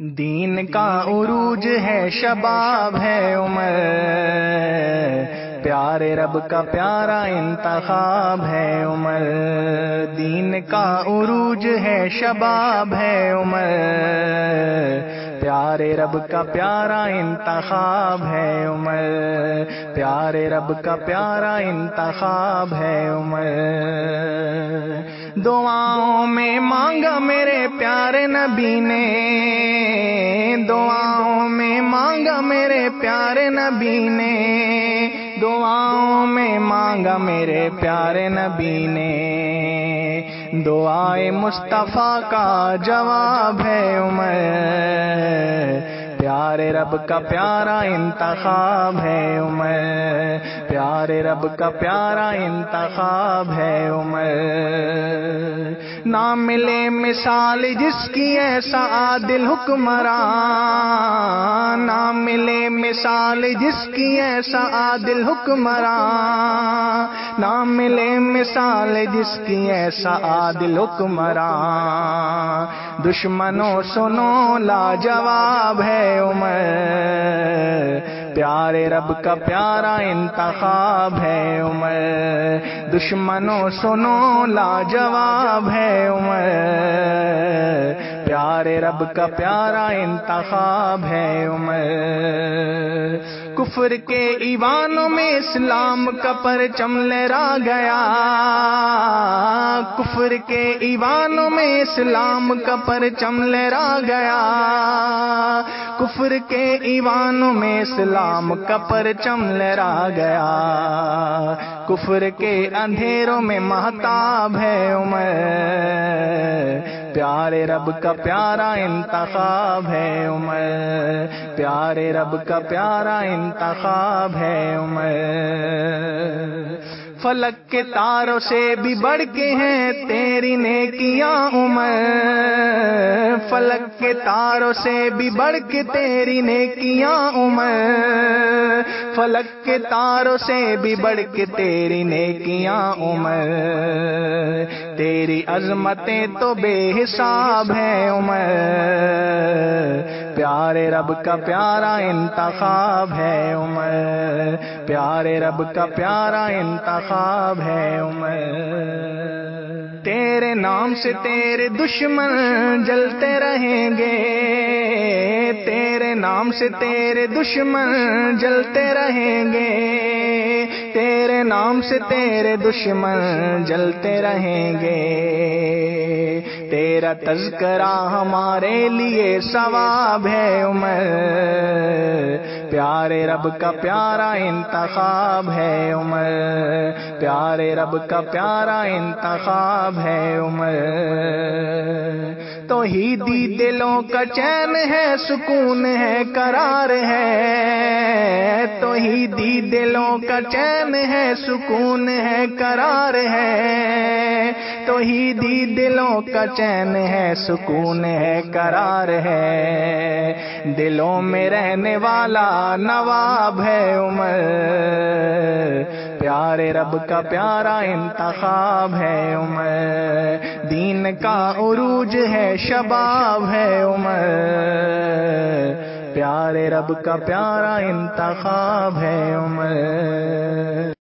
دین کا عروج ہے شباب ہے عمر۔ پیارے رب کا پیارا انتخاب ہے عمر۔ دین کا عروج ہے شباب ہے عمر۔ پیارے رب کا پیارا انتخاب ہے عمر۔ پیارے رب کا پیارا انتخاب ہے عمر۔ دعاؤں میں مانگا میرے پیارے نبی نے۔ دعاؤں میں مانگا میرے پیارے نبی نے۔ دعاؤں میں مانگا میرے پیارے نبی نے۔ دعائے مصطفیٰ کا جواب ہے عمر۔ پیارے رب کا پیارا انتخاب ہے عمر۔ پیارے رب کا پیارا انتخاب ہے عمر۔ نہ ملے مثال جس کی ایسا عادل حکمران۔ نہ ملے مثال جس کی ایسا عادل حکمران۔ نہ ملے مثال جس کی ایسا عادل حکمران۔ دشمنوں سنو، لاجواب ہے عمر۔ پیارے رب کا پیارا انتخاب ہے عمر۔ دشمنوں سنو لاجواب ہے عمر۔ پیارے رب کا پیارا انتخاب ہے عمر۔ کفر کے ایوانوں میں اسلام کا پرچم لہرا گیا۔ کفر کے ایوانوں میں اسلام کا پرچم لہرا گیا۔ کفر کے ایوانوں میں اسلام کا پرچم لہرا گیا۔ کفر کے اندھیروں میں محتاب ہے عمر۔ پیارے رب کا پیارا انتخاب ہے عمر۔ پیارے رب کا پیارا انتخاب ہے عمر۔ فلک کے تاروں سے بھی بڑھ کے ہیں تیری نیکیاں عمر۔ فلک کے تاروں سے بھی بڑھ کے تیری نیکیاں عمر۔ فلک کے تاروں سے بھی بڑھ کے تیری نیکیاں عمر۔ تیری عظمتیں تو بے حساب ہیں عمر۔ پیارے رب کا پیارا انتخاب ہے عمر۔ پیارے رب کا پیارا انتخاب ہے عمر۔ تیرے نام سے تیرے دشمن جلتے رہیں گے۔ نام سے تیرے دشمن جلتے رہیں گے۔ تیرے نام سے تیرے دشمن جلتے رہیں گے۔ تیرا تذکرہ ہمارے لیے ثواب ہے، عمر۔ پیارے رب کا پیارا انتخاب ہے عمر۔ پیارے رب کا پیارا انتخاب ہے عمر۔ تو ہی دی دلوں کا چین ہے، سکون ہے، قرار ہے۔ تو ہی دی دلوں کا چین ہے، سکون ہے، قرار ہے۔ تو ہی دی دلوں کا چین ہے، سکون ہے، قرار ہے۔ دلوں میں رہنے والا نواب ہے عمر۔ پیارے رب کا پیارا انتخاب ہے عمر۔ دین کا عروج ہے، شباب ہے عمر۔ پیارے رب کا پیارا انتخاب ہے عمر۔